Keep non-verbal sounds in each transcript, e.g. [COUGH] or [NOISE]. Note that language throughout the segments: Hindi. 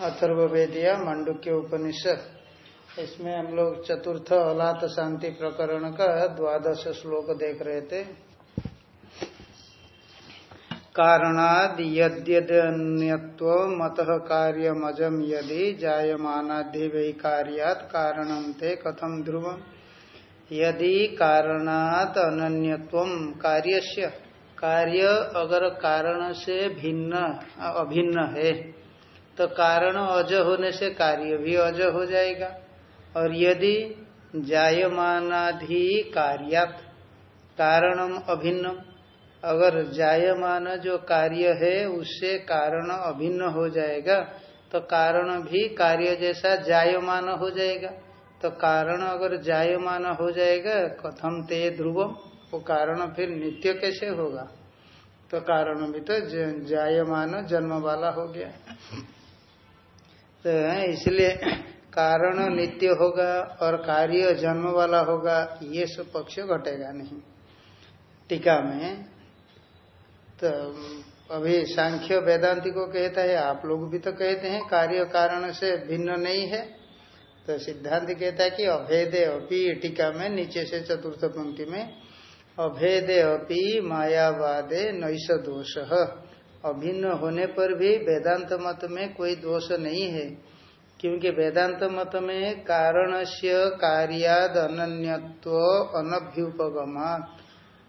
अथर्वेदिया मांडुक्य उपनिषद। इसमें हम लोग चतुर्थ अलात शांति प्रकरण का द्वादश श्लोक देख रहे थे। कारणाद यद्यन्यत्व मत कार्यमजम यदि जायमानाधि वही कार्यात कारणम ते कथम ध्रुवम? यदि कारणात अनन्यत्व कार्यस्य, कार्य अगर कारण से भिन्न, अभिन्न है तो कारण अज होने से कार्य भी अज हो जाएगा। और यदि जायमानाधि कार्यात, कारणम अभिन्नम, अगर जायमान जो कार्य है, उससे कारण अभिन्न हो जाएगा तो कारण भी कार्य जैसा जायमान हो जाएगा। तो कारण अगर जायमान हो जाएगा, कथम ते ध्रुवम, वो कारण फिर नित्य कैसे होगा? तो कारण भी तो जायमान जन्म वाला हो गया। तो इसलिए कारण नित्य होगा और कार्य जन्म वाला होगा, ये सब पक्ष घटेगा नहीं। टीका में तो अभी सांख्य वेदांति को कहता है, आप लोग भी तो कहते हैं, कार्य कारण से भिन्न नहीं है। तो सिद्धांत कहता है कि अभेदे अपी, टीका में, नीचे से चतुर्थ पंक्ति में, अभेदे अपी मायावादे नैश दोष। अभिन्न होने पर भी वेदांत मत में कोई दोष नहीं है, क्योंकि वेदांत मत में कारण से कार्याद अनन्यत्व अनभ्युपगमा।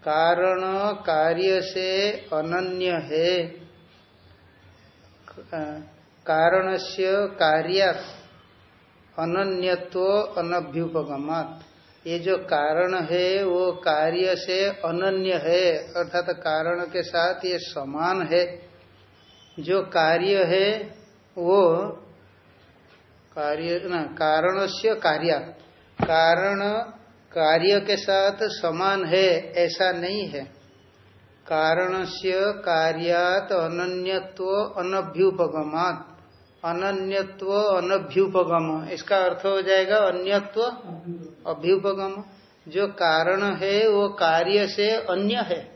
कारण कार्य से अनन्य है। कारण से कार्यात अनन्यत्व अनभ्युपगमात। ये जो कारण है, वो कार्य से अनन्य है, अर्थात कारण के साथ ये समान है। जो कार्य है, वो कार्य, ना कारण से कार्य। कारण कार्य के साथ समान है, ऐसा नहीं है। कारण से कार्यात अनन्यत्व अनभ्युपगमात। अनन्यत्व अनभ्युपगम। इसका अर्थ हो जाएगा अन्यत्व अभ्युपगम। जो कारण है, वो कार्य से अन्य है।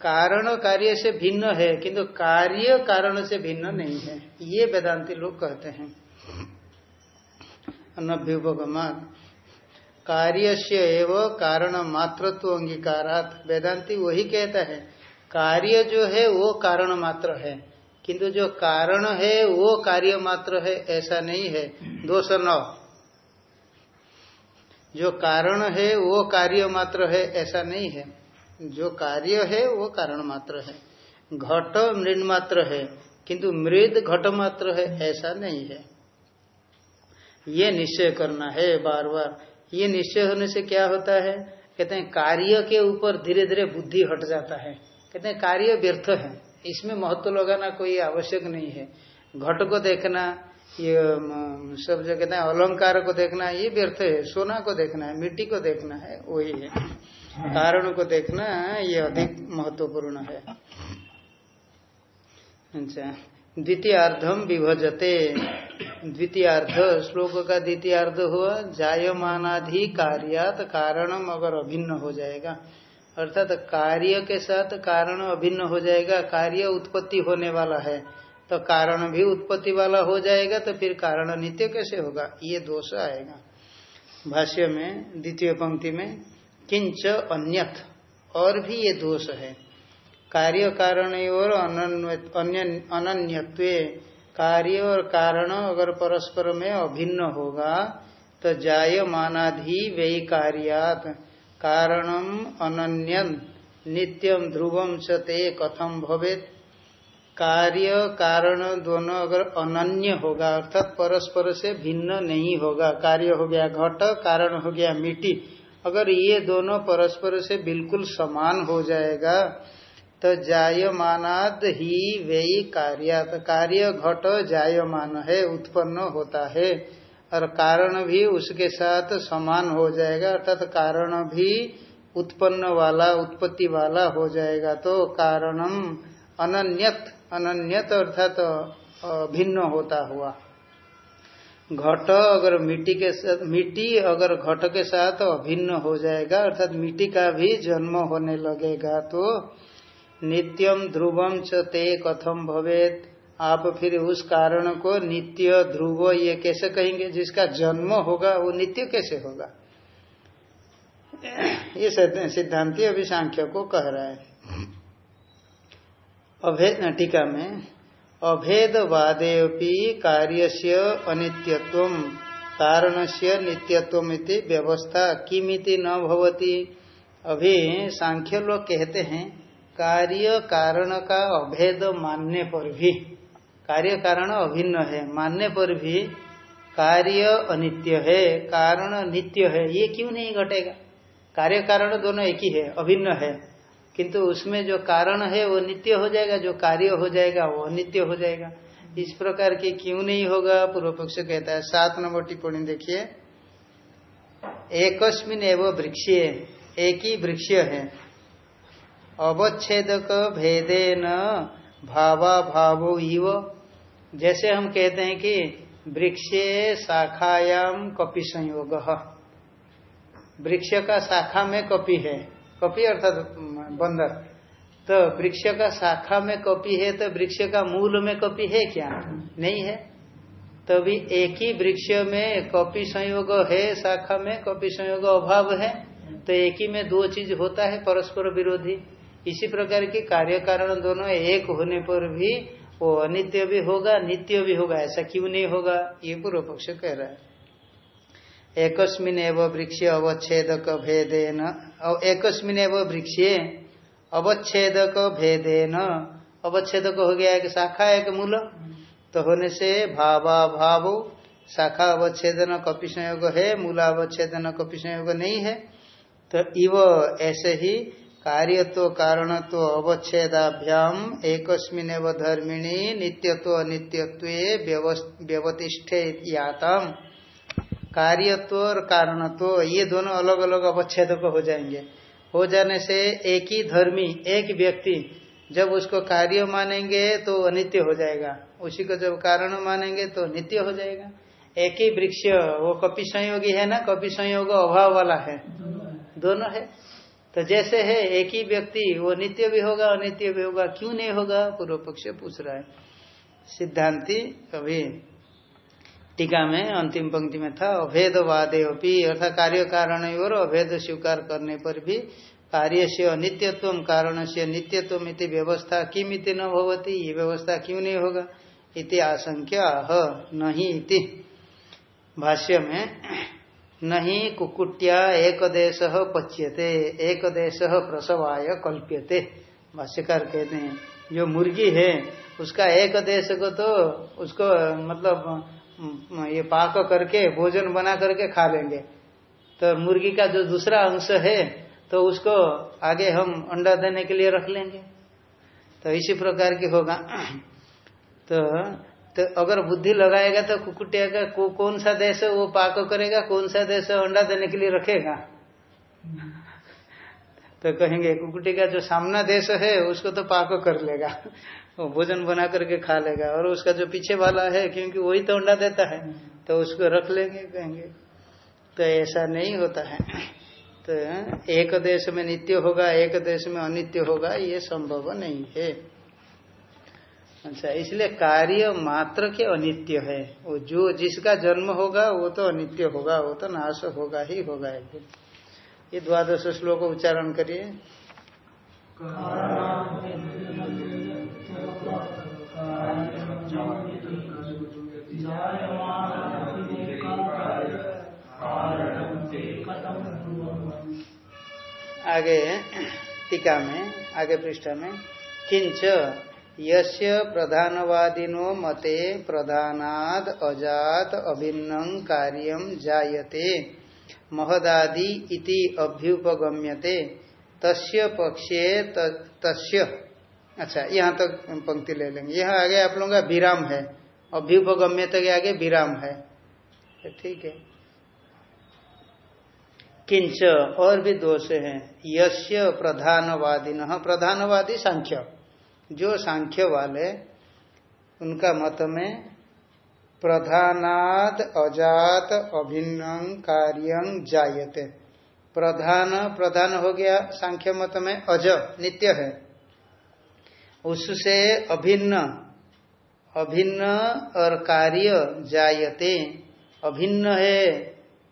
कारण कार्य से भिन्न है, किंतु कार्य कारण से भिन्न नहीं है। ये वेदांति लोग कहते हैं। अनभ्युपगमात। कार्य से एवं कारण मात्रत्व अंगीकारात। वेदांति वही कहता है, कार्य जो है वो कारण मात्र है, किंतु जो कारण है वो कार्य मात्र है, ऐसा नहीं है। दोष नौ। जो कारण है वो कार्य मात्र है, ऐसा नहीं है। जो कार्य है, वो कारण मात्र है। घट मृद मात्र है, किंतु मृद घट मात्र है, ऐसा नहीं है। ये निश्चय करना है बार बार ये निश्चय होने से क्या होता है? कहते हैं, कार्य के ऊपर धीरे धीरे बुद्धि हट जाता है। कहते हैं, कार्य व्यर्थ है। इसमें महत्व लगाना कोई आवश्यक नहीं है। घट को देखना, ये सब जो कहते हैं, अलंकार को देखना, ये व्यर्थ है। सोना को देखना है, मिट्टी को देखना है, वही है। कारण को देखना ये अधिक महत्वपूर्ण है। अच्छा द्वितीयार्धम विभजते। द्वितीयार्ध, श्लोक का द्वितीयार्ध हुआ जायमानाधि कार्यात कारणम अगर अभिन्न हो जाएगा। अर्थात कार्य के साथ कारण अभिन्न हो जाएगा, कार्य उत्पत्ति होने वाला है। तो कारण भी उत्पत्ति वाला हो जाएगा तो फिर कारण नित्य कैसे होगा? ये दोष आएगा। भाष्य में, द्वितीय पंक्ति में किंच अन्यथ। और भी ये दोष है। कार्य कारण और अनन्यत्व। कार्य और कारण अगर परस्पर में अभिन्न होगा तो जायमानाधि वही कार्यात। कारणम अनन्य नित्यम ध्रुवम च ते कथम भवेत। कार्य, कारण दोनों अगर अनन्य होगा, अर्थात परस्पर से भिन्न नहीं होगा। कार्य हो गया घट, कारण हो गया मिट्टी। अगर ये दोनों परस्पर से बिल्कुल समान हो जाएगा तो जायमानाद ही वे कार्य कार्य घट जायमान है, उत्पन्न होता है। और कारण भी उसके साथ समान हो जाएगा, अर्थात कारण भी उत्पन्न वाला, उत्पत्ति वाला हो जाएगा। तो कारणम अनन्यत अनन्यत अर्थात भिन्न होता हुआ। घट अगर मिट्टी के साथ मिट्टी अगर घट के साथ अभिन्न हो जाएगा, अर्थात मिट्टी का भी जन्म होने लगेगा तो नित्यम ध्रुवम च ते कथम भवेत। आप फिर उस कारण को नित्य ध्रुव ये कैसे कहेंगे? जिसका जन्म होगा, वो नित्य कैसे होगा? ये सिद्धांति अभी सांख्य को कह रहा है। अभेद टीका में अभेदवादे कार्य से अनित्यत्व कारण से नित्यत्व व्यवस्था किमिति न भवती। अभी सांख्य लोग कहते हैं, कार्य कारण का अभेद मानने पर भी। कार्य कारण अभिन्न है, मानने पर भी कार्य अनित्य है, कारण नित्य है, ये क्यों नहीं घटेगा? कार्य कारण दोनों एक ही है, अभिन्न है। किंतु उसमें जो कारण है, वो नित्य हो जाएगा, जो कार्य हो जाएगा, वो अनित्य हो जाएगा। इस प्रकार के क्यों नहीं होगा? पूर्व पक्ष कहता है, सात नंबर टिप्पणी देखिए। एकस्मिन एवं वृक्ष, एक ही वृक्ष है। अवच्छेदक भेदे न भावा भावो इव। जैसे हम कहते हैं कि वृक्षे शाखायाम कपि संयोग। वृक्ष का शाखा में कपि है। कपि अर्थात बंदर तो वृक्ष का शाखा में कपी है तो वृक्ष का मूल में कपी है क्या? नहीं है। तभी एक ही वृक्ष में कपी संयोग है, शाखा में कपी संयोग अभाव है तो एक ही में दो चीज़ होता है, परस्पर विरोधी। इसी प्रकार की कार्य कारण दोनों एक होने पर भी वो अनित्य भी होगा, नित्य भी होगा। ऐसा क्यों नहीं होगा? ये पूर्व पक्ष कह रहा है। एकस्मिन एवं वृक्ष अवच्छेदक भेदेन एकस्मिन एवं वृक्ष अवच्छेदक भेदेन। अवच्छेदक हो गया एक शाखा, एक मूल। तो होने से भावा भाव शाखा अवच्छेदन, कपि संयोग है, मूला अवच्छेदन, कपि संयोग नहीं है। तो इव ऐसे ही कार्यत्व, कारणत्व, अवच्छेदाभ्याम, एकस्मिन धर्मिणी, नित्यत्व, अनित्यत्व व्यवतिष्ठे यातम। कार्यत्व और कारणत्व, ये दोनों अलग अलग अवच्छेद हो जाएँगे। हो जाने से एक ही धर्मी, एक व्यक्ति जब उसको कार्य मानेंगे तो अनित्य हो जाएगा। उसी को जब कारण मानेंगे तो नित्य हो जाएगा। एक ही वृक्ष, वो कपि संयोगी है ना? कपि संयोग अभाव वाला है। दोनों है। तो जैसे है, एक ही व्यक्ति, वो नित्य भी होगा, अनित्य भी होगा। क्यों नहीं होगा? पूर्व पक्ष पूछ रहा है। सिद्धांति अभी टीका में, अंतिम पंक्ति में था, अभेदवादे अपनी अर्थात कार्य कारण और अभेद स्वीकार करने पर भी कार्य से अनित्यत्व कारण से नित्यत्व इति व्यवस्था किम इति न भवती, ये व्यवस्था क्यों नहीं होगा? इति आशंका नहीं इति। भाष्य में नहीं कुकुट्या एक देश पच्यते एक देश प्रसवाय कल्प्यते। भाष्यकार कहते हैं, जो मुर्गी है, उसका एक देश को तो उसको मतलब ये पाक करके भोजन बना करके खा लेंगे। तो मुर्गी का जो दूसरा अंश है तो उसको आगे हम अंडा देने के लिए रख लेंगे। तो इसी प्रकार की होगा। तो तो अगर बुद्धि लगाएगा तो कुकुटिया का को, कौन सा देश वो पाक करेगा कौन सा देश अंडा देने के लिए रखेगा? तो कहेंगे कुकुटी का जो सामना देश है उसको तो पाक कर लेगा। वो भोजन बना करके खा लेगा और उसका जो पीछे वाला है, क्योंकि वही तो अंडा देता है तो उसको रख लेंगे, कहेंगे तो ऐसा नहीं होता है। तो एक देश में नित्य होगा, एक देश में अनित्य होगा, ये संभव नहीं है। अच्छा इसलिए कार्य मात्र के अनित्य है। वो जो जिसका जन्म होगा, वो तो अनित्य होगा, वो तो नाश होगा ही होगा। एक ये द्वादश श्लोक उच्चारण करिए। आगे, टीका में, आगे पृष्ठ में, किंच, यस्य प्रधानवादिनो मते प्रधानाद अजात अभिन्न कार्यम जायते, महदादि इति अभ्युपगम्यते, तस्य पक्षे तस्य अच्छा यहाँ तक तो पंक्ति ले लेंगे। यहाँ आगे आप लोगों का विराम है अभ्युपगम्य तक तो आगे विराम है। ठीक है। किंच, और भी दोष है। यश्य प्रधानवादी न प्रधानवादी सांख्य। जो सांख्य वाले, उनका मत में प्रधानाद अजात अभिन्न कार्य जायते। प्रधान प्रधान हो गया सांख्य मत में, अज, नित्य है। उससे अभिन्न अभिन्न और कार्य जायते। अभिन्न है,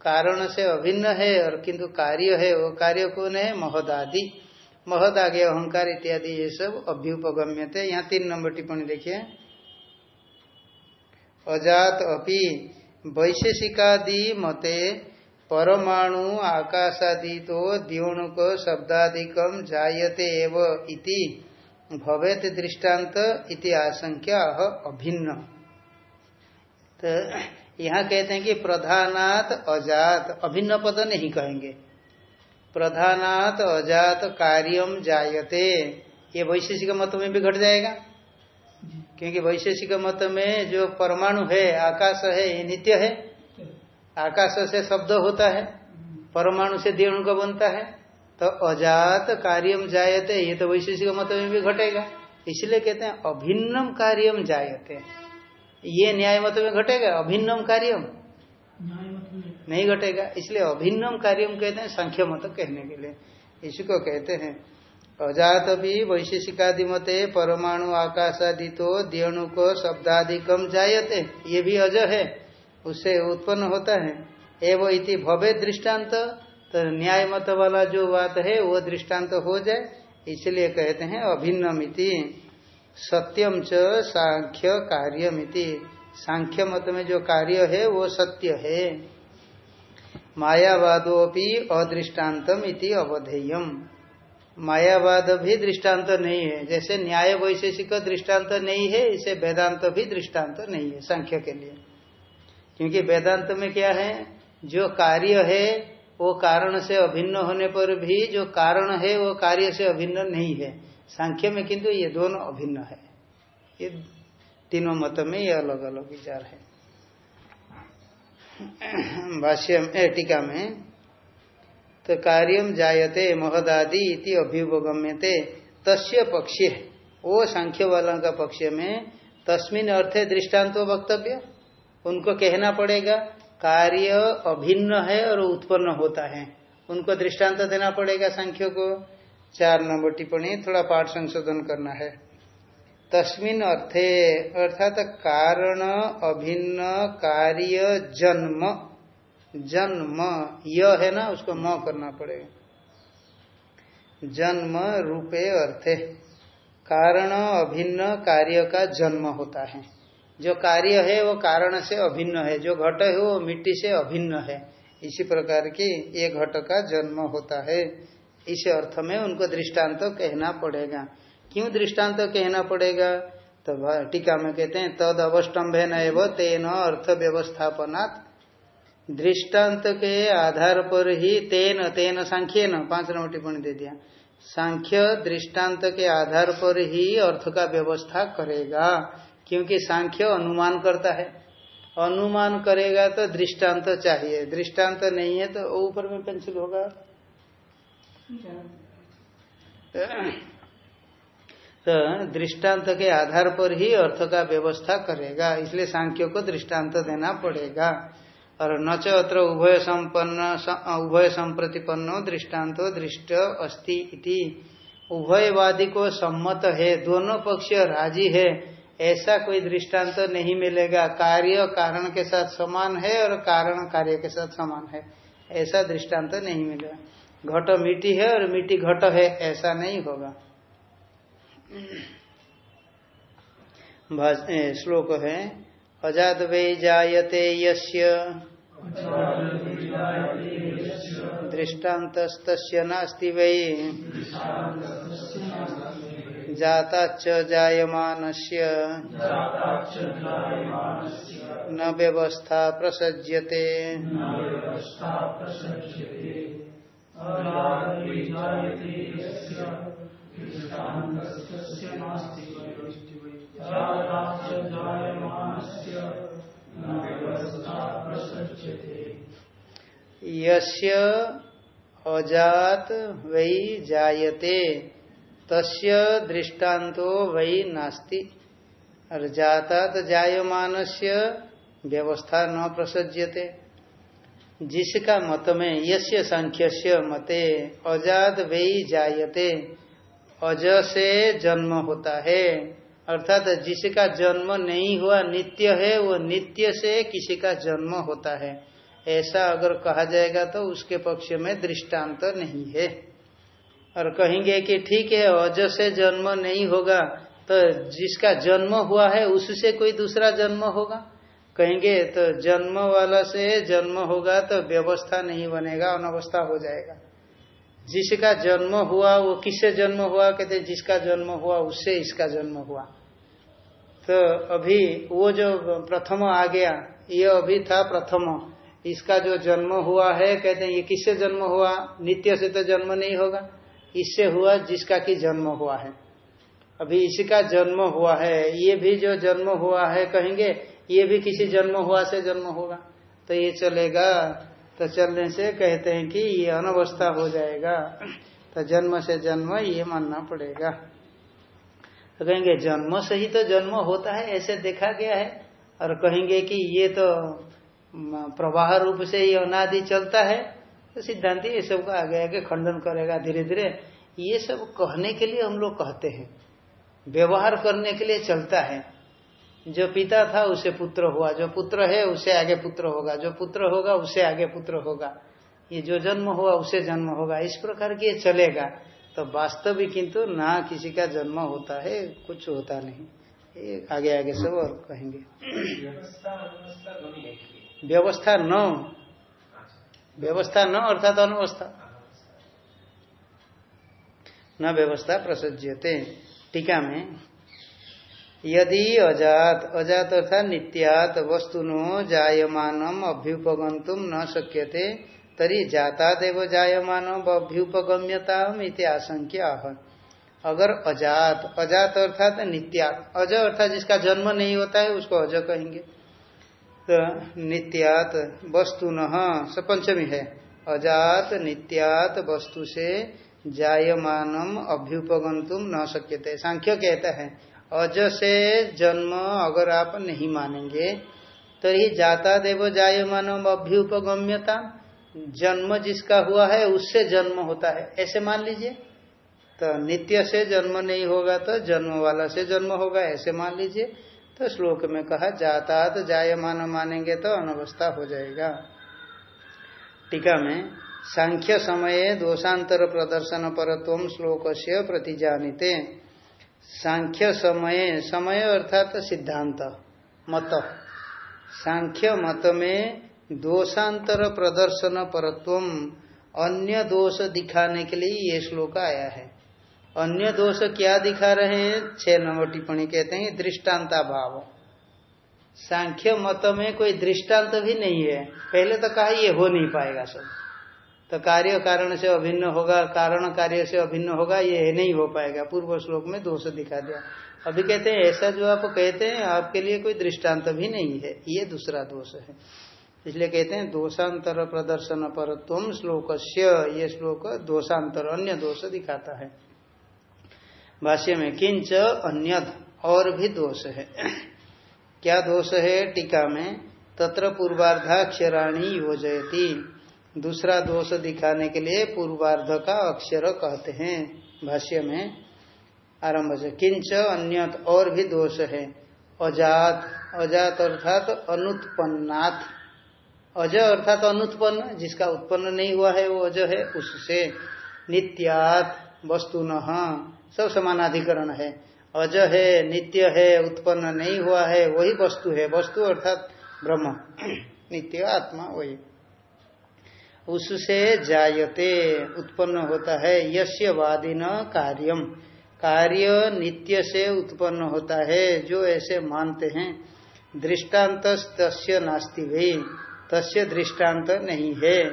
कारण से अभिन्न है और किंतु कार्य है, वो कार्य कौन है? महदादि। महद आगे अहंकार इत्यादि, ये सब अभ्युपगम्य थे यहाँ तीन नंबर टिप्पणी देखिए। अजात अपि वैशेषिकादि मते परमाणु आकाशादि तो द्योणुक शब्दादिकम जायते एव इति। भवेत दृष्टांत इति आशंका अभिन्न। तो यहाँ कहते हैं कि प्रधानात अजात, अभिन्न पद नहीं कहेंगे। प्रधानात अजात कार्यम जायते, ये वैशेषिक मत में भी घट जाएगा। क्योंकि वैशेषिक मत में जो परमाणु है, आकाश है, ये नित्य है। आकाश से शब्द होता है, परमाणु से देणु का बनता है। तो अजात कार्यम जायते ये तो वैशेषिक मत में भी घटेगा। इसलिए कहते हैं अभिन्नम कार्यम जायते। ये न्याय मत में घटेगा? अभिन्नम कार्यम? नहीं घटेगा। इसलिए अभिन्नम कार्यम कहते हैं संख्य मत कहने के लिए। इसी को कहते हैं अजात भी वैशेषिकादि मते परमाणु आकाशादि तो दियणु को शब्दादिकम जायते। ये भी अज है। उससे उत्पन्न होता है। एवं इति भवे दृष्टांत। तो न्याय मत वाला जो बात है, वो दृष्टांत तो हो जाए। इसलिए कहते हैं अभिन्न मिति सत्यम च सांख्य कार्यमिति। सांख्य मत में जो कार्य है, वो सत्य है। मायावादोपि अदृष्टान्तम इति अवधेयम। मायावाद भी दृष्टांत नहीं है। जैसे न्याय वैशेषिक दृष्टांत नहीं है, इसे वेदांत भी दृष्टांत नहीं है, सांख्य के लिए। क्योंकि वेदांत में क्या है, जो कार्य है वो कारण से अभिन्न होने पर भी जो कारण है, वो कार्य से अभिन्न नहीं है। सांख्य में किंतु ये दोनों अभिन्न है। ये तीनों मत में ये अलग अलग विचार है। भाष्य में टीका में तो कार्यम जायते महदादि इति अभ्युपगम्यते, तस्य पक्ष, वो सांख्य वालों का पक्ष में, तस्मिन अर्थे दृष्टांत वक्तव्य, उनको कहना पड़ेगा। कार्य अभिन्न है और उत्पन्न होता है। उनको दृष्टांत देना पड़ेगा सांख्य को। चार नंबर टिप्पणी, थोड़ा पाठ संशोधन करना है। तस्मिन अर्थे, अर्थात कारण अभिन्न कार्य जन्म। जन्म यह है ना, उसको म करना पड़ेगा। जन्म रूपे अर्थे। कारण अभिन्न कार्य का जन्म होता है। जो कार्य है वो कारण से अभिन्न है, जो घट है वो मिट्टी से अभिन्न है। इसी प्रकार की ये घट का जन्म होता है। इस अर्थ में उनको दृष्टांत तो कहना पड़ेगा। क्यों दृष्टांत तो कहना पड़ेगा? तो टीका में कहते हैं, तद अवस्टम्भ न तेन अर्थ व्यवस्थापनात्। दृष्टांत के आधार पर ही तेन तेन सांख्य न, पाँच नंबर टिप्पणी दे दिया। सांख्य दृष्टांत के आधार पर ही अर्थ का व्यवस्था करेगा। क्योंकि सांख्य अनुमान करता है। अनुमान करेगा तो दृष्टांत चाहिए। दृष्टांत नहीं है तो ऊपर में पेंसिल होगा। तो दृष्टांत के आधार पर ही अर्थ का व्यवस्था करेगा, इसलिए सांख्य को दृष्टांत देना पड़ेगा। और न च अत्र उभय संपन्न उभय संप्रतिपन्नो दृष्टान्तो दृष्ट अस्ति इति। उभयवादी को सम्मत है, दोनों पक्ष राज़ी है। ऐसा कोई दृष्टांत तो नहीं मिलेगा। कार्य कारण के साथ समान है और कारण कार्य के साथ समान है। ऐसा दृष्टांत तो नहीं मिलेगा। घट मिट्टी है और मिट्टी घट है, ऐसा नहीं होगा। श्लोक है अजात वे जायते यस्य। दृष्टान्तस्त नास्ति वै। जाताच जायमानस्य। न व्यवस्था प्रसज्यते। यस्य अजात वही जायते। तस्य दृष्टान्तो वही नास्ति। और जाता तो जायमान से व्यवस्था न प्रसज्यते। जिसका मत में यस्य सांख्य मते अजात वही जायते अज से जन्म होता है। अर्थात जिसका जन्म नहीं हुआ नित्य है, वो नित्य से किसी का जन्म होता है। ऐसा अगर कहा जाएगा तो उसके पक्ष में दृष्टांत नहीं है। और कहेंगे कि ठीक है, अज से जन्म नहीं होगा तो जिसका जन्म हुआ है, उससे कोई दूसरा जन्म होगा? कहेंगे तो जन्म वाला से जन्म होगा तो व्यवस्था नहीं बनेगा, अनवस्था हो जाएगा। जिसका जन्म हुआ, वो किससे जन्म हुआ? कहते जिसका जन्म हुआ, उससे इसका जन्म हुआ। तो अभी वो जो प्रथम आ गया, ये अभी था प्रथम। इसका जो जन्म हुआ है, कहते हैं, ये किससे जन्म हुआ? नित्य से तो जन्म नहीं होगा। इससे हुआ जिसका की जन्म हुआ है। अभी इसका जन्म हुआ है, ये भी जो जन्म हुआ है कहेंगे, ये भी किसी जन्म हुआ से जन्म होगा। तो ये चलेगा तो चलने से कहते हैं कि ये अनवस्था हो जाएगा। तो जन्म से जन्म ये मानना पड़ेगा। तो कहेंगे, जन्म से ही तो जन्म होता है, ऐसे देखा गया है। और कहेंगे कि ये तो प्रवाह रूप से ये अनादि चलता है। तो सिद्धांति ये सब का आगे आगे खंडन करेगा धीरे धीरे। ये सब कहने के लिए हम लोग कहते हैं। व्यवहार करने के लिए चलता है। जो पिता था उसे पुत्र हुआ। जो पुत्र है उसे आगे पुत्र होगा। जो पुत्र होगा उसे आगे पुत्र होगा। ये जो जन्म हुआ उसे जन्म होगा। इस प्रकार की चलेगा। तो वास्तविक किंतु ना किसी का जन्म होता है कुछ होता नहीं। ये आगे आगे सब और कहेंगे। व्यवस्था न। व्यवस्था न अर्थात अनवस्था। न व्यवस्था प्रसज्यते। टीका में, यदि अजात अजात अर्थात नित्यात वस्तुनो जायमानम अभ्युपगंतुम न शक्यते, तरी जाता देव जायमान अभ्युपगम्यता आशंक्य अगर अजात अजात अर्थात नित्यात, अज अर्थात जिसका जन्म नहीं होता है, उसको अज कहेंगे। तो नित्यात वस्तु न पंचमी है। अजात नित्यात वस्तु से जायमानम अभ्युपगंतुम न शक्यते। सांख्य कहता है अज से जन्म अगर आप नहीं मानेंगे तो ये जाता देव जायमान अभ्युपगम्यता, जन्म जिसका हुआ है, उससे जन्म होता है। ऐसे मान लीजिए। तो नित्य से जन्म नहीं होगा तो जन्म वाला से जन्म होगा, ऐसे मान लीजिए। तो श्लोक में कहा जाता तो जायमान मानेंगे तो अनवस्था हो जाएगा। टीका में, सांख्य समय दोषांतर प्रदर्शन परत्व श्लोक से प्रतिजानिते। सांख्य समय समय अर्थात सिद्धांत, मत। सांख्य मत में दोषांतर प्रदर्शन परत्व अन्य दोष दिखाने के लिए ये श्लोक आया है। अन्य दोष क्या दिखा रहे हैं? छह नंबर टिप्पणी कहते हैं दृष्टांता भाव सांख्य मत में कोई दृष्टांत भी नहीं है। पहले तो कहा ये हो नहीं पाएगा सब। तो कार्य कारण से अभिन्न होगा, कारण कार्य से अभिन्न होगा, ये नहीं हो पाएगा। पूर्व श्लोक में दोष दिखा दिया। अभी कहते हैं, ऐसा जो आप कहते हैं, आपके लिए कोई दृष्टांत भी नहीं है। ये दूसरा दोष है। इसलिए कहते हैं, दोषांतर प्रदर्शन पर तुम श्लोक ये श्लोक दोषांतर, अन्य दोष दिखाता है। भाष्य में, किंच अन्य और भी दोष है। [CLEARS THROAT] क्या दोष है? टीका में, तत्र पूर्वार्धाक्षराणी योजयती। दूसरा दोष दिखाने के लिए पूर्वार्ध का अक्षर कहते हैं। भाष्य में, आरंभ से, किंच अन्य और भी दोष है। अजात अजात अर्थात अनुत्पन्नाथ अज अर्थात अनुत्पन्न, जिसका उत्पन्न नहीं हुआ है, वो अज है, उससे। नित्यात वस्तु न सब समानाधिकरण है। अज है, नित्य है, उत्पन्न नहीं हुआ है, वही वस्तु है। वस्तु अर्थात ब्रह्म। नित्य आत्मा, वही। उससे जायते, उत्पन्न होता है। यश्य वादिन कार्यम कार्य नित्य से उत्पन्न होता है, जो ऐसे मानते हैं। दृष्टांत तस्य नास्ति भी तस्य दृष्टांत नहीं है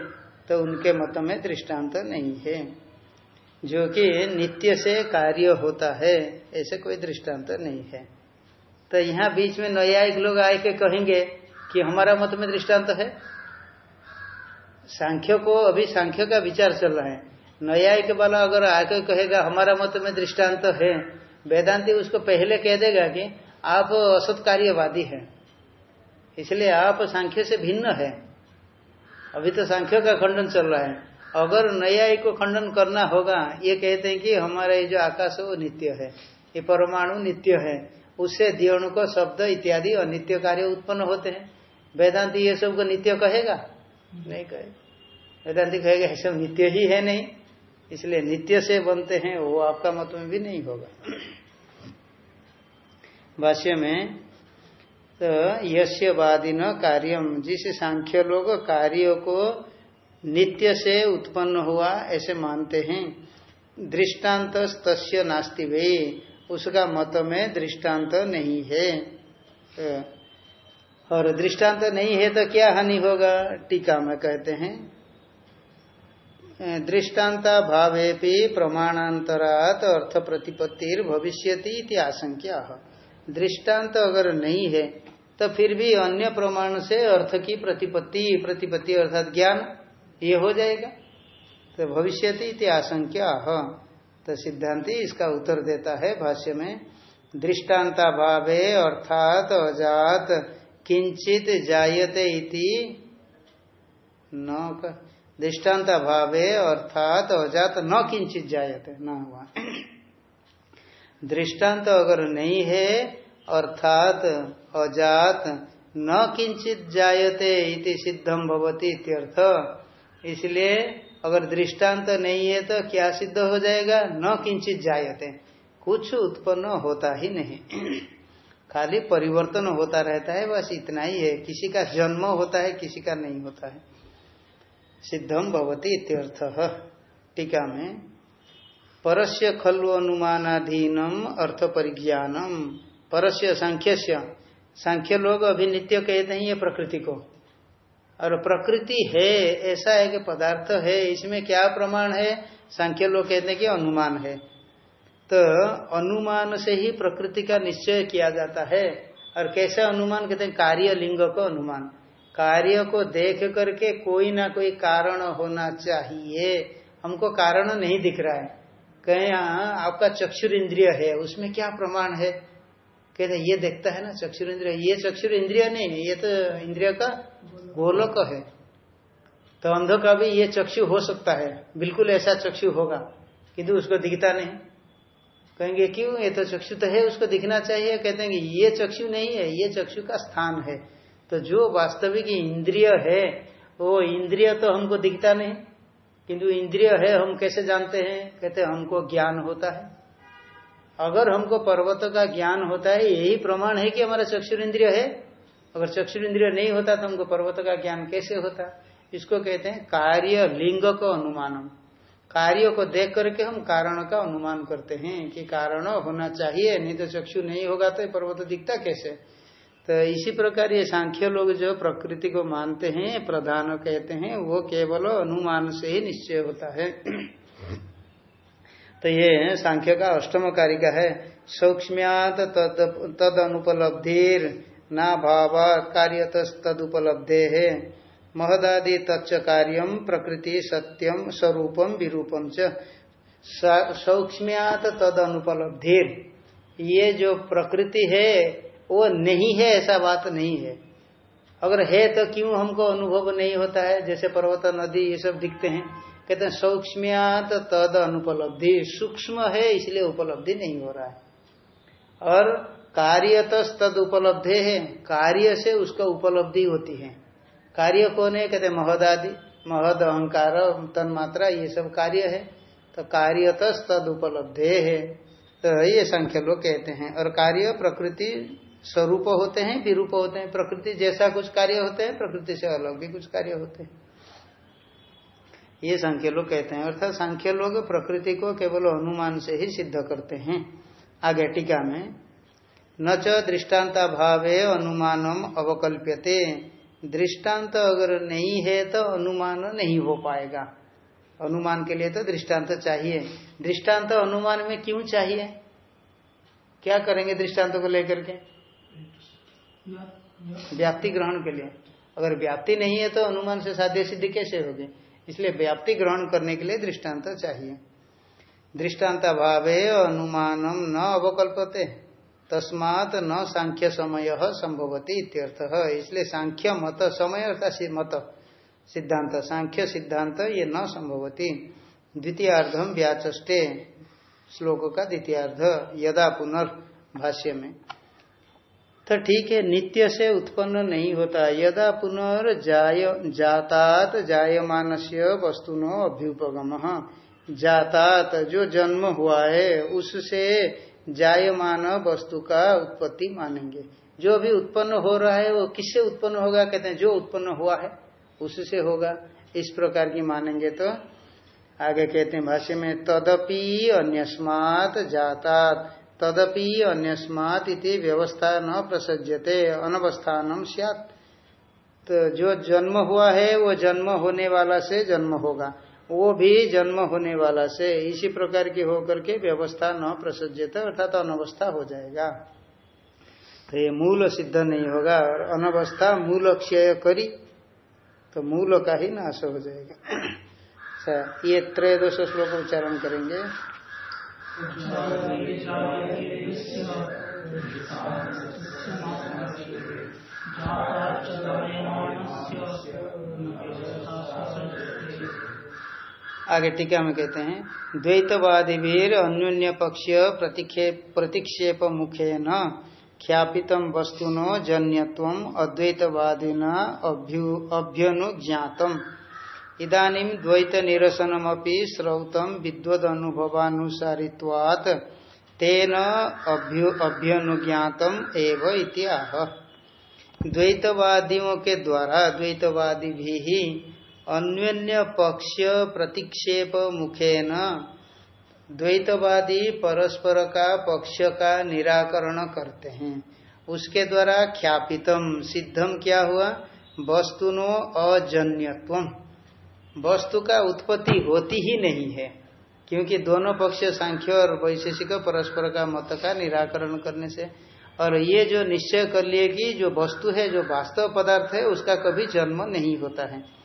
तो उनके मत में दृष्टांत नहीं है। जो कि नित्य से कार्य होता है, ऐसे कोई दृष्टांत तो नहीं है। तो यहाँ बीच में न्यायिक लोग आए के कहेंगे कि हमारा मत में दृष्टांत तो है। सांख्य को, अभी सांख्य का विचार चल रहा है। न्यायिक वाला अगर आके कहेगा, हमारा मत में दृष्टांत तो है, वेदांति उसको पहले कह देगा कि, आप असत कार्यवादी है। इसलिए आप सांख्य से भिन्न है। अभी तो सांख्य का खंडन चल रहा है। अगर न्यायिक को खंडन करना होगा, ये कहते हैं कि हमारा ये जो आकाश है वो नित्य है। ये परमाणु नित्य है। उससे दियोणु को शब्द इत्यादि अनित्य कार्य उत्पन्न होते हैं। वेदांति ये सबको नित्य कहेगा? नहीं कहेगा। वेदांति कहेगा ये सब नित्य ही है नहीं। इसलिए नित्य से बनते हैं, वो आपका मत में भी नहीं होगा। भाष्य में तो यश्य वादी न कार्यम जिस सांख्य लोग कार्य को नित्य से उत्पन्न हुआ ऐसे मानते हैं। दृष्टांत तस्य नास्ति वे। उसका मत में दृष्टांत नहीं है। और दृष्टांत नहीं है तो क्या हानि होगा? टीका में कहते हैं। दृष्टान्ता भावे प्रमाणांतरात अर्थ प्रतिपत्तिर भविष्यति आशंका दृष्टांत अगर नहीं है तो फिर भी अन्य प्रमाण से अर्थ की प्रतिपत्ति प्रतिपत्ति अर्थात ज्ञान ये हो जाएगा। तो भविष्यति आशंका तो सिद्धांति इसका उत्तर देता है भाष्य में दृष्टान्ता भावे अर्थात अजात, किंचित जायते इति न दृष्टांत भावे अर्थात अजात, न किंचित जायते, न हुआ। दृष्टांत अगर नहीं है, अर्थात अजात, न किंचित जायते इति सिद्धम भवती इत्यर्थ। इसलिए अगर दृष्टांत तो नहीं है तो क्या सिद्ध हो जाएगा? न किंचित जायते। कुछ उत्पन्न होता ही नहीं। खाली परिवर्तन होता रहता है, बस इतना ही है। किसी का जन्म होता है, किसी का नहीं होता है। सिद्धम भवती इत्यर्थ। टीका में, परस्य खलु अनुमानाधीनम अर्थ परिज्ञानम परस्य सांख्य सांख्य लोग अभी नित्य कहते हैं ये प्रकृति को। और प्रकृति है, ऐसा है कि पदार्थ है, इसमें क्या प्रमाण है? सांख्य लोग कहते हैं कि अनुमान है। तो अनुमान से ही प्रकृति का निश्चय किया जाता है। और कैसे अनुमान? कहते हैं कार्य लिंग को अनुमान। कार्य को देख करके कोई ना कोई कारण होना चाहिए। हमको कारण नहीं दिख रहा है। कहीं आपका चक्षुर इंद्रिय है, उसमें क्या प्रमाण है? कहते ये देखता है ना चक्षुर इंद्रिय ये चक्षुर इंद्रिय नहीं है, ये तो इंद्रिय का गोलक है। तो अंध का भी ये चक्षु हो सकता है। बिल्कुल ऐसा चक्षु होगा। किंतु उसको दिखता नहीं। कहेंगे, क्यों? ये तो चक्षु तो है, उसको दिखना चाहिए। कहते हैं कि, ये चक्षु नहीं है, ये चक्षु का स्थान है। तो जो वास्तविक इंद्रिय है, वो इंद्रिय तो हमको दिखता नहीं। किंतु इंद्रिय है, हम कैसे जानते हैं? कहते हैं, हमको ज्ञान होता है। अगर हमको पर्वत का ज्ञान होता है, यही प्रमाण है कि हमारा चक्षुर इंद्रिय है। अगर चक्षु इंद्रिय नहीं होता तो हमको पर्वत का ज्ञान कैसे होता? इसको कहते हैं कार्य लिंग को अनुमानम। कार्य को देख करके हम कारण का अनुमान करते हैं कि कारण होना चाहिए, नहीं तो चक्षु नहीं होगा तो पर्वत दिखता कैसे? तो इसी प्रकार ये सांख्य लोग जो प्रकृति को मानते हैं, प्रधान कहते हैं, वो केवल अनुमान से ही निश्चय होता है। तो ये सांख्य का अष्टम कारिका है। सूक्ष्म्यात तद अनुपलब्धिर ना भाव कार्य तदुपलब्धे है। महदादि तच्च कार्यम प्रकृति सत्यम स्वरूपम विरूपम च। सौक्ष्म्यात तद अनुपलब्धिर ये जो प्रकृति है, वो नहीं है ऐसा बात नहीं है। अगर है तो क्यों हमको अनुभव नहीं होता है? जैसे पर्वत, नदी, ये सब दिखते हैं। कहते हैं, सौक्ष्म्यात तद अनुपलब्धि सूक्ष्म है, इसलिए उपलब्धि नहीं हो रहा है। और कार्य तद उपलब्धे है। कार्य से उसका उपलब्धि होती है। कार्य कौन है? कहते महद आदि महद, अहंकार, तन्मात्रा, ये सब कार्य है। तो कार्य तद उपलब्धे है। तो ये संख्य लोग कहते हैं। और कार्य प्रकृति स्वरूप होते हैं, विरूप होते हैं। प्रकृति जैसा कुछ कार्य होते हैं, प्रकृति से अलग भी कुछ कार्य होते हैं। ये संख्य लोग कहते हैं। अर्थात संख्य लोग प्रकृति को केवल अनुमान से ही सिद्ध करते हैं। आगे टीका में न च दृष्टान्ता भावे अनुमानम अवकल्प्यते। दृष्टांत अगर नहीं है तो अनुमान नहीं हो पाएगा। अनुमान के लिए तो दृष्टांत चाहिए। दृष्टांत अनुमान में क्यों चाहिए? क्या करेंगे दृष्टांत को लेकर के? व्याप्ति ग्रहण के लिए। अगर व्याप्ति नहीं है तो अनुमान से साध्य सिद्धि कैसे होगी? इसलिए व्याप्ति ग्रहण करने के लिए दृष्टांत चाहिए। दृष्टांत भावे अनुमानम न अवकल्पते तस्मात न सांख्य समय संभवती इत्यर्थ। इसलिए सांख्य मत समय अर्थात मत। सिद्धांत। सांख्य सिद्धांत ये न संभवती। द्वितीयार्धम व्याचे श्लोक का द्वितीयार्ध। यदा पुनर्भाष्य में तो ठीक है, नित्य से उत्पन्न नहीं होता। यदा पुनर्जाय जातात जायमान से वस्तुनो अभ्युपगम। जातात जो जन्म हुआ है, उससे जायमान वस्तु का उत्पत्ति मानेंगे। जो भी उत्पन्न हो रहा है, वो किससे उत्पन्न होगा? कहते हैं, जो उत्पन्न हुआ है, उससे होगा। इस प्रकार की मानेंगे तो आगे कहते हैं भाष्य में, तदपि अन्यस्मात जातात। तदपि अन्यस्मात इति व्यवस्था न प्रसजते अनवस्थानम सियात। तो जो जन्म हुआ है, वो जन्म होने वाला से जन्म होगा। वो भी जन्म होने वाला से इसी प्रकार की होकर के व्यवस्था न प्रसज्यते अर्थात अनवस्था हो जाएगा। तो ये मूल सिद्ध नहीं होगा और अनवस्था मूल क्षय करी तो मूल का ही नाश हो जाएगा। अच्छा ये त्रयोदश श्लोक उच्चारण करेंगे। आगे टीका में कहते हैं द्वैतवादी वीर अन्योन्य पक्ष प्रतिक्षेप मुखे न ख्यापित वस्तुनो जन्यत्व अद्वैतवादिना अभ्युज्ञातम इदानीम द्वैत निरसनमपि श्रौतम विद्वद अनुभवानुसारित्वात् तेन अभ्युज्ञातम एव इत्याह द्वैतवादियों के द्वारा द्वैतवादी भी अन्योन्य पक्ष प्रतिक्षेप मुखेन, द्वैतवादी परस्पर का पक्ष का निराकरण करते हैं। उसके द्वारा ख्यापितम, सिद्धम क्या हुआ? वस्तुनो अजन्यत्वम। वस्तु का उत्पत्ति होती ही नहीं है, क्योंकि दोनों पक्ष सांख्य और वैशेषिक परस्पर का मत का निराकरण करने से। और ये जो निश्चय कर लिए कि जो वस्तु है, जो वास्तव पदार्थ है, उसका कभी जन्म नहीं होता है।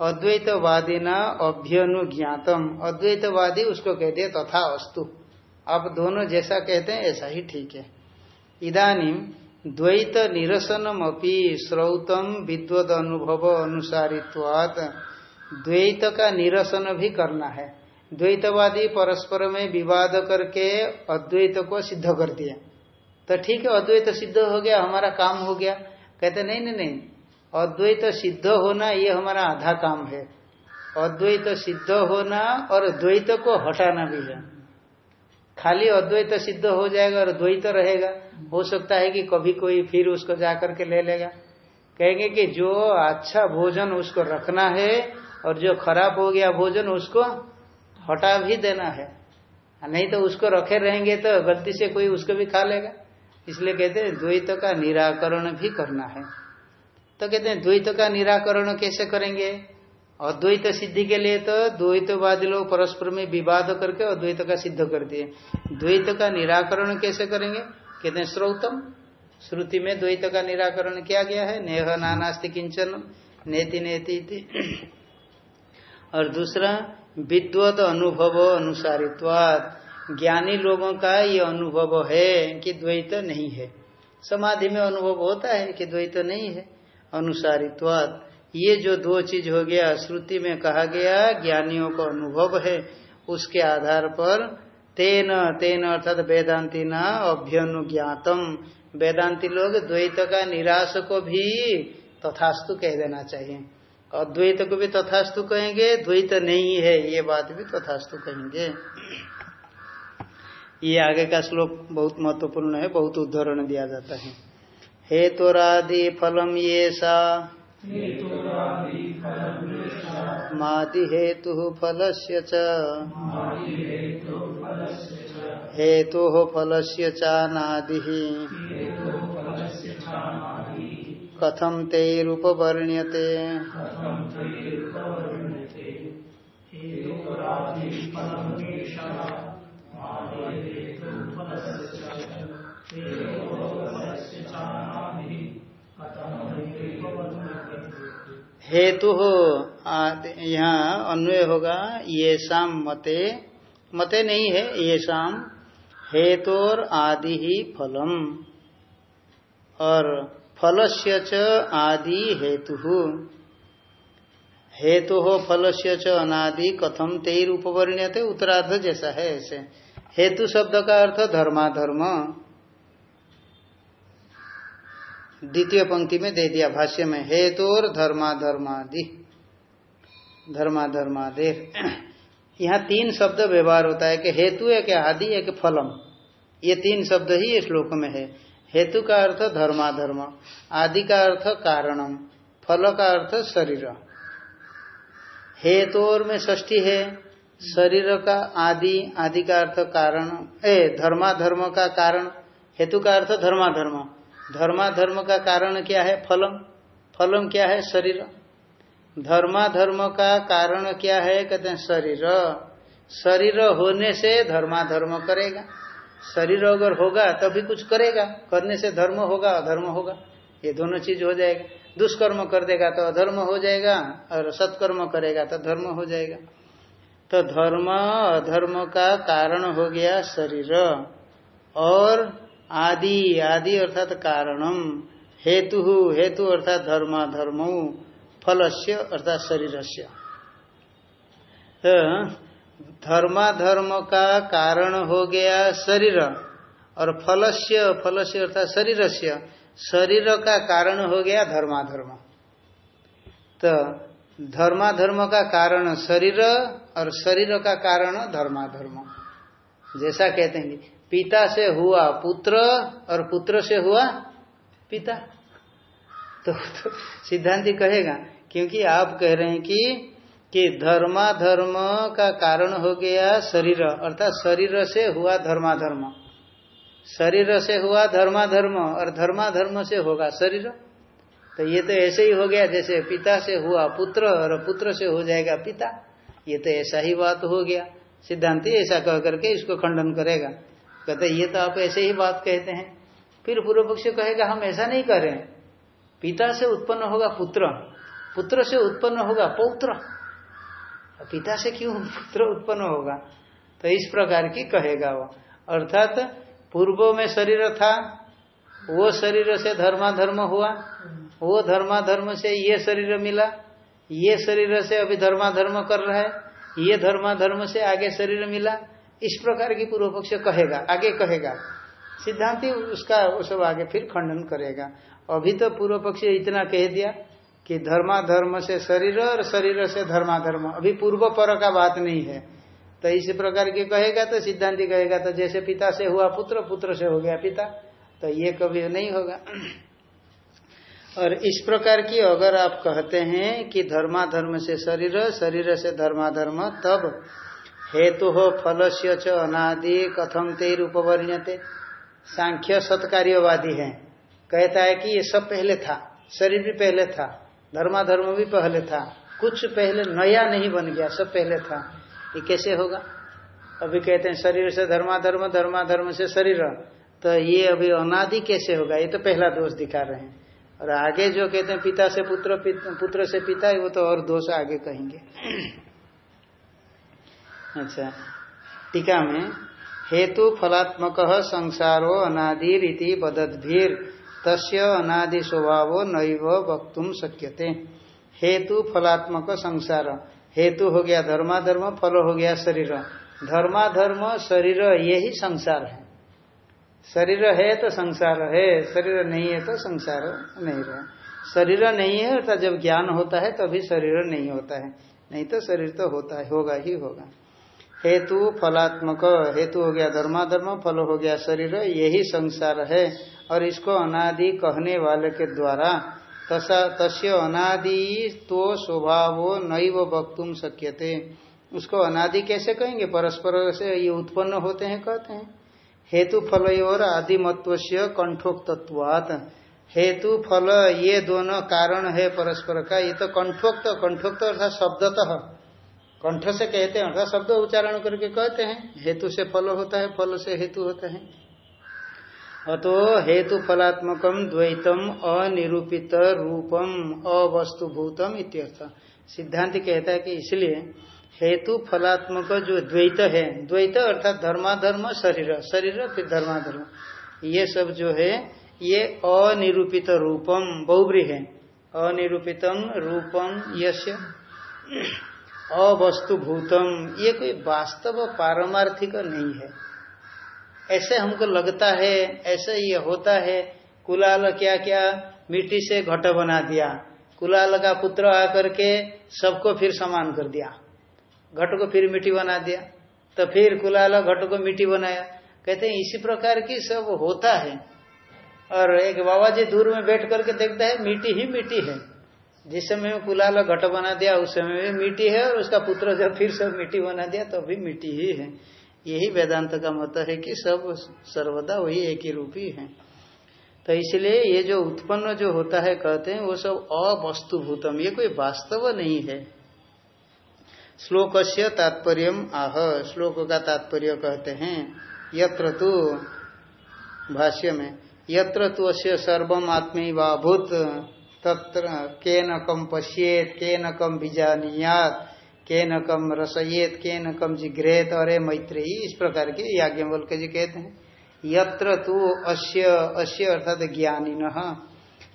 अद्वैतवादी न अभ्यनुज्ञातम। अद्वैतवादी उसको कहते हैं तथा अस्तु। आप दोनों जैसा कहते हैं, ऐसा ही ठीक है। इदानी द्वैत निरसनम अपनी श्रौतम विद्वद अनुभव अनुसारित्वात द्वैत का निरसन भी करना है। द्वैतवादी परस्पर में विवाद करके अद्वैत को सिद्ध कर दिया। तो ठीक है, अद्वैत सिद्ध हो गया, हमारा काम हो गया। कहते नहीं नहीं नहीं अद्वैत सिद्ध होना ये हमारा आधा काम है। अद्वैत सिद्ध होना और द्वैत को हटाना भी है। खाली अद्वैत सिद्ध हो जाएगा और द्वैत रहेगा। हो सकता है कि कभी कोई फिर उसको जाकर के ले लेगा। कहेंगे कि जो अच्छा भोजन उसको रखना है और जो खराब हो गया भोजन उसको हटा भी देना है। नहीं तो उसको रखे रहेंगे तो गलती से कोई उसको भी खा लेगा। इसलिए कहते हैं द्वैत का निराकरण भी करना है। तो कहते हैं, द्वैत का निराकरण कैसे करेंगे? अद्वैत सिद्धि के लिए तो द्वैतवादी लोग परस्पर में विवाद करके अद्वैत का सिद्ध कर दिए। द्वैत का निराकरण कैसे करेंगे? कहते हैं, श्रोतम, श्रुति में द्वैत का निराकरण किया गया है। नेह नानास्ति किंचन, नेति नेति और दूसरा, विद्वत अनुभव अनुसारित्वाद ज्ञानी लोगों का ये अनुभव है कि द्वैत नहीं है। समाधि में अनुभव होता है कि द्वैत नहीं है। अनुसारित्वाद ये जो दो चीज़ हो गया, श्रुति में कहा गया, ज्ञानियों को अनुभव है, उसके आधार पर तेन तेन अर्थात वेदांति न अभ्यनुज्ञातम। वेदांति लोग द्वैत का निराश को भी तथास्तु कह देना चाहिए। अद्वैत को भी तथास्तु कहेंगे, द्वैत नहीं है, ये बात भी तथास्तु कहेंगे। ये आगे का श्लोक बहुत महत्वपूर्ण है, बहुत उदाहरण दिया जाता है। हेतुरादि फलम ये सा मादि हेतु फल से हेतु फल से चानादि। कथम तेरुपवर्ण्यते। हेतु हो यहाँ अन्वय होगा, ये शाम मते। मते नहीं है, ये शाम हेतुर आदि ही फलम। और फलस्य च आदि हेतु। हेतु हो फलस्य च अनादि कथम तेर उपवर्ण्यते उत्तरार्ध जैसा है ऐसे। हेतु शब्द का अर्थ धर्माधर्म। द्वितीय पंक्ति में दे दिया, भाष्य में हेतु और धर्माधर्मादि। धर्माधर्मादि। यहाँ तीन शब्द व्यवहार होता है कि हेतु एक आदि है कि फलम। ये तीन शब्द ही इस श्लोक में है। हेतु का अर्थ धर्माधर्म, आदि का अर्थ कारणम, फल का अर्थ शरीर। हेतोर में ष्ठी है, शरीर का आदि आदि का अर्थ कारण, ए, धर्माधर्म का कारण, हेतु का अर्थ धर्माधर्म। धर्माधर्म का कारण क्या है? फलम। फलम क्या है? शरीर। धर्माधर्म का कारण क्या है? कहते हैं शरीर। शरीर होने से धर्माधर्म करेगा। शरीर अगर होगा, तभी कुछ करेगा। करने से धर्म होगा, अधर्म होगा। ये दोनों चीज़ हो जाएगा। दुष्कर्म कर देगा तो अधर्म हो जाएगा और सत्कर्म करेगा तो धर्म हो जाएगा। तो धर्म, अधर्म का कारण हो गया शरीर। और आदि आदि अर्थात कारणम। हेतु हेतु अर्थात धर्माधर्म, फलस्य अर्थात शरीर से तो धर्माधर्म का कारण हो गया शरीर और फलस्य फलस्य अर्थात शरीर से शरीर का कारण हो गया धर्माधर्म। तो धर्माधर्म का कारण शरीर और शरीर का कारण धर्माधर्म। जैसा कहते हैं पिता से हुआ पुत्र और पुत्र से हुआ पिता। तो, तो सिद्धांति कहेगा क्योंकि आप कह रहे हैं कि कि धर्माधर्म का कारण हो गया शरीर अर्थात शरीर से हुआ धर्माधर्म। शरीर से हुआ धर्माधर्म और धर्माधर्म से होगा शरीर। तो ये तो ऐसे ही हो गया जैसे पिता से हुआ पुत्र और पुत्र से हो जाएगा पिता। ये तो ऐसा ही बात हो गया। सिद्धांति ऐसा कह करके इसको खंडन करेगा। कहते ये तो आप ऐसे ही बात कहते हैं। फिर पूर्व पक्ष कहेगा, हम ऐसा नहीं कर पिता से उत्पन्न होगा पुत्र पुत्र से उत्पन्न होगा पौत्र। पिता से क्यों पुत्र उत्पन्न होगा? तो इस प्रकार की कहेगा वो। अर्थात पूर्व में शरीर था, वो शरीर से धर्माधर्म हुआ, वो धर्माधर्म से ये शरीर मिला, ये शरीर से अभी धर्माधर्म कर रहा है, ये धर्माधर्म से आगे शरीर मिला। इस प्रकार की पूर्व पक्ष कहेगा, आगे कहेगा। सिद्धांति उसका वो सब आगे फिर खंडन करेगा। अभी तो पूर्व पक्ष इतना कह दिया कि धर्माधर्म से शरीर और शरीर से धर्माधर्म। अभी पूर्व पर का बात नहीं है। तो इस प्रकार की कहेगा तो सिद्धांति कहेगा तो जैसे पिता से हुआ पुत्र पुत्र से हो गया पिता। तो ये कभी नहीं होगा। और इस प्रकार की अगर आप कहते हैं कि धर्माधर्म से शरीर शरीर से धर्माधर्म, तब हेतु हो फल से च अनादि कथम तेर उपवर्ण्यते सांख्य सत्कार्यवादी है। कहता है कि ये सब पहले था, शरीर भी पहले था, धर्माधर्म भी पहले था, कुछ पहले नया नहीं बन गया, सब पहले था। ये कैसे होगा? अभी कहते हैं शरीर से धर्माधर्म धर्माधर्म से शरीर। तो ये अभी अनादि कैसे होगा? ये तो पहला दोष दिखा रहे हैं। और आगे जो कहते हैं पिता से पुत्र पुत्र से पिता वो तो और दोष आगे कहेंगे। अच्छा। टीका में, हेतु फलात्मक संसारो अनादि रीति बददीर तस्य अनादि स्वभाव नैव वक्तुम शक्यते। हेतु फलात्मक संसार। हेतु हो गया धर्माधर्म, फल हो गया शरीर। धर्माधर्म, शरीर यही संसार है। शरीर है तो संसार है, शरीर नहीं है तो संसार नहीं रहे। शरीर नहीं है अर्थात जब ज्ञान होता है, तभी शरीर नहीं होता है। नहीं तो शरीर तो होता है होगा ही होगा। हेतु फलात्मक। हेतु हो गया धर्माधर्म, फल हो गया शरीर, यही संसार है। और इसको अनादि कहने वाले के द्वारा तसा, तस्य अनादि तो स्वभाव नैव वक्तुम शक्यते। उसको अनादि कैसे कहेंगे? परस्पर से ये उत्पन्न होते हैं, कहते हैं। हेतु फल और आदिमत्व से कंठोक्तत्वात। हेतु फल, ये दोनों कारण है परस्पर का। ये तो कंठोक्त कंठोक्त अर्थात शब्दतः। कंठ से कहते हैं अर्थात शब्द उच्चारण करके कहते हैं, हेतु से फल होता है, फल से हेतु होता है। अतो हेतु फलात्मकम द्वैतम अनिरूपित रूपम अवस्तुभूतम इत्यर्थ। सिद्धांत कहता है कि इसलिए हेतु फलात्मक जो द्वैत है, द्वैत अर्थात धर्माधर्म, शरीर शरीर फिर धर्माधर्म। ये सब जो है, ये अनिरूपित रूपम बहुब्री है अनिरूपितम रूपम यश अवस्तुभूतम। ये कोई वास्तव पारमार्थिक नहीं है। ऐसे हमको लगता है, ऐसे ये होता है, कुलाल क्या क्या मिट्टी से घट बना दिया। कुलाल का पुत्र आकर के सबको फिर समान कर दिया। घट को फिर मिट्टी बना दिया। तो फिर कुलाल घट को मिट्टी बनाया। कहते हैं, इसी प्रकार की सब होता है। और एक बाबा जी दूर में बैठ करके देखता है, मिट्टी ही मिट्टी है। जिस समय में कुलाल घट बना दिया, उस समय में मिट्टी है और उसका पुत्र जब फिर सब मिट्टी बना दिया तो भी मिट्टी ही है। यही वेदांत का मत है कि सब सर्वदा वही एक ही रूप ही। तो इसलिए ये जो उत्पन्न जो होता है कहते हैं, वो सब अवस्तुभूतम, ये कोई वास्तव नहीं है। श्लोक से तात्पर्य आह, श्लोक का तात्पर्य कहते हैं, यत्र तो भाष्य में, यत्र तो सर्वम आत्मीवाभूत। तत्र केन कम पश्येत, केन कम बीजानियात केन कम रसयेत, केन कम जिग्रेत अरे मैत्री, इस प्रकार के याज्ञवल के जी कहते हैं। यत्र तू अश्य अश्य अर्थात ज्ञानी न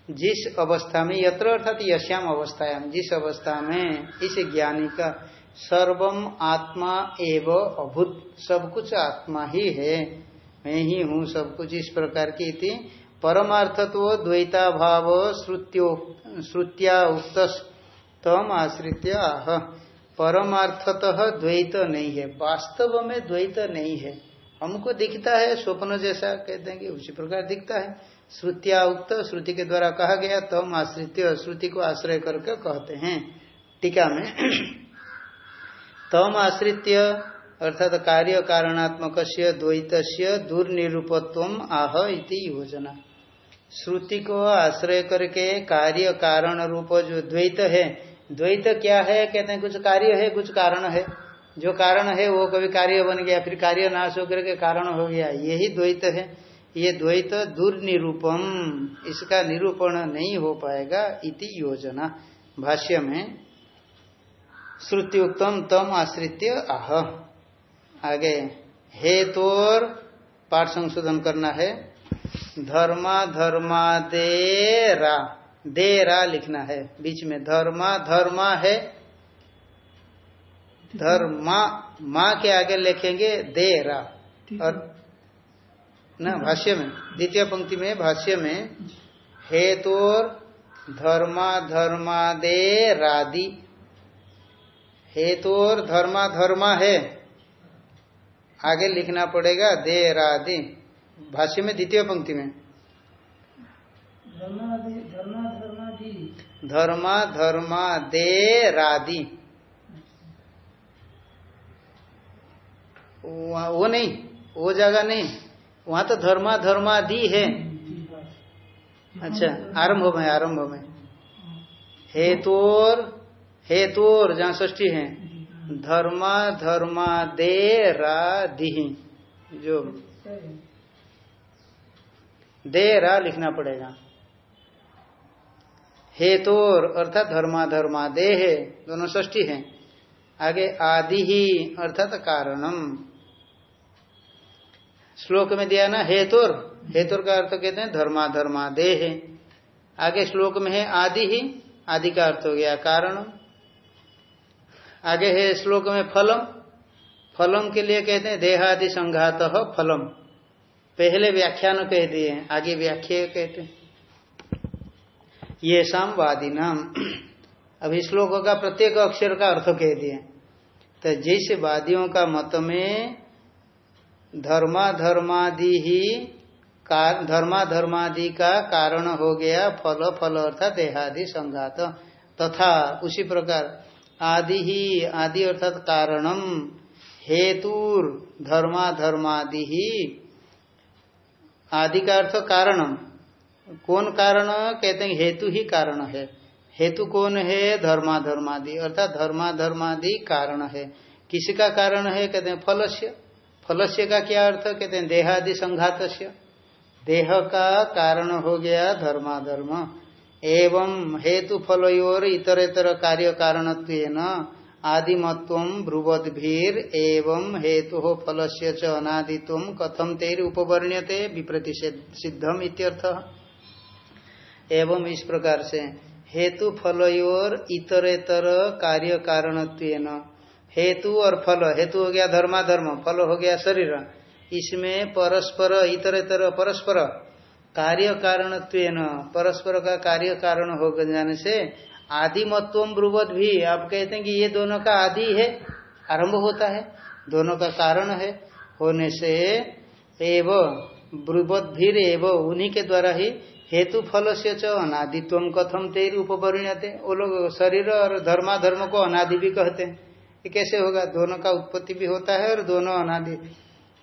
जिस अवस्था में, यत्र अर्थात यश्याम अवस्थायाम, जिस अवस्था में इस ज्ञानी का सर्वम आत्मा एव अभूत, सब कुछ आत्मा ही है, मैं ही हूँ, सब कुछ इस प्रकार की थी परमार्थत्व द्वैता भाव श्रुत्या उक्त तम आश्रित आह। परमार्थतः द्वैत नहीं है। वास्तव में द्वैत नहीं है। हमको दिखता है, स्वप्न जैसा कहते हैं कि उसी प्रकार दिखता है। श्रुतिया उक्त, श्रुति के द्वारा कहा गया, तम आश्रित श्रुति को आश्रय करके कहते हैं। टीका में, तम आश्रित अर्थात कार्य कारणात्मक द्वैत दुर्निरूपत्व आह इति योजना। श्रुति को आश्रय करके कार्य कारण रूप जो द्वैत है, द्वैत क्या है? कहते हैं, कुछ कार्य है, कुछ कारण है। जो कारण है, वो कभी कार्य बन गया, फिर कार्य नाश होकर के कारण हो गया। यही द्वैत है। ये द्वैत दुर्निरूपम, इसका निरूपण नहीं हो पाएगा इति योजना। भाष्य में श्रुतियुक्तम तम आश्रित आह आगे, हेतोर पाठ संशोधन करना है। धर्मा धर्मा दे रा दे रा लिखना है बीच में। धर्मा धर्मा है। धर्मा, माँ के आगे लिखेंगे दे रा और न, भाष्य में, द्वितीय पंक्ति में, भाष्य में, हेतोर धर्मा धर्मा दे रादि हेतु धर्मा धर्मा है। आगे लिखना पड़ेगा देरादि। भाष्य में द्वितीय पंक्ति में। धर्मा धर्मा देरादि वो नहीं वो जगह नहीं। वहाँ तो धर्मा धर्मादि है। अच्छा आरंभ में आरंभ में। हेतोर हेतुर जहाँ ष्टी है। धर्मा धर्मा दे रा दिही जो दे रा लिखना पड़ेगा। हेतोर अर्थात धर्मा धर्मा दे है, दोनों ष्टी है। आगे आदि ही अर्थात कारणम। श्लोक में दिया ना हेतुर हेतुर का अर्थ कहते हैं धर्मा धर्मा दे है। आगे श्लोक में है आदि ही, आदि का अर्थ हो गया कारण आगे है श्लोक में फलम फलम के लिए कहते हैं देहादि संघात फलम। पहले व्याख्यान कह दिए आगे व्याख्या कहते हैं। ये शाम वादी नाम अभी श्लोक का प्रत्येक अक्षर का अर्थ कह दिए। तो जिस वादियों का मत में धर्मा धर्मादि ही धर्मा धर्मादि का कारण हो गया, फल फल अर्थात देहादि संघात, तथा उसी प्रकार आदि ही, आदि अर्थात कारणम, हेतुर धर्मा धर्मादि ही आदि का अर्थ कारणम कौन कारण? कहते हैं हेतु ही कारण है। हेतु कौन है? धर्मा धर्मादि अर्थात धर्मा धर्मादि कारण है। किसका कारण है? कहते हैं फलस्य। फलस्य का क्या अर्थ? कहते हैं देहादि संघात देह का कारण हो गया धर्माधर्म। एवं हेतु फलोर इतर इतर कार्य कारण आदिमत्व ब्रुवद्भीर एवं हेतु फल से च अनादित्व कथम तेर उपवर्ण्यते विप्रति सिद्धम इत्यर्थ। एवं इस प्रकार से, हेतु फलोर इतर इतर कार्य कारण हेतु और फल, हेतु हो गया धर्माधर्म, फल हो गया शरीर। इसमें परस्पर इतर इतर परस्पर कार्य कारण परस्पर का कार्य कारण हो जाने से आदि मत्व ब्रुवत भी। आप कहते हैं कि ये दोनों का आदि है, आरंभ होता है, दोनों का कारण है। होने से एव ब्रुवत भी एव, उन्हीं के द्वारा ही हेतु फल से च अनादित्व कथम तेर उपरिणते वो लोग शरीर और धर्मा धर्म को अनादि भी कहते हैं। ये कैसे होगा? दोनों का उत्पत्ति भी होता है और दोनों अनादि।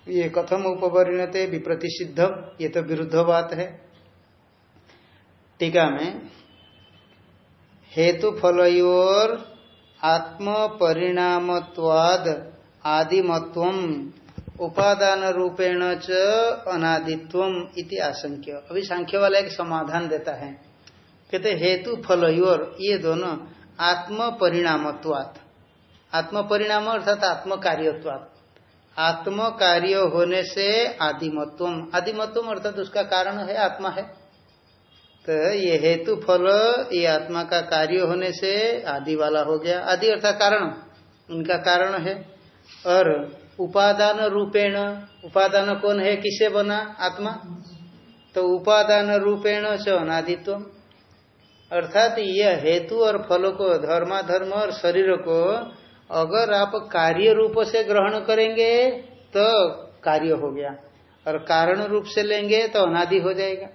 ये कथम उपरिणते विप्रतिषिद्ध, ये तो विरुद्ध बात है। टीका में हेतु फलोर आत्म परिणामत्वाद आदिमत्व उपादान रूपेण च अनादित्व इति आशंक्य। अभी सांख्य वाला एक समाधान देता है। कहते हेतु फलोर ये दोनों आत्म परिणामत्वात् आत्म परिणाम अर्थात आत्म कार्यत्वात् आत्म कार्य होने से आदिमत्व। आदिमत्व अर्थात उसका कारण है, आत्मा है। तो ये हेतु फल, ये आत्मा का कार्य होने से आदि वाला हो गया। आदि अर्थात कारण। उनका कारण है। और उपादान रूपेण, उपादान कौन है, किसे बना? आत्मा। तो उपादान रूपेण से अनादित्व। अर्थात यह हेतु और फल को, धर्माधर्म और शरीर को, अगर आप कार्य रूप से ग्रहण करेंगे तो कार्य हो गया। और कारण रूप से लेंगे तो अनादि हो जाएगा।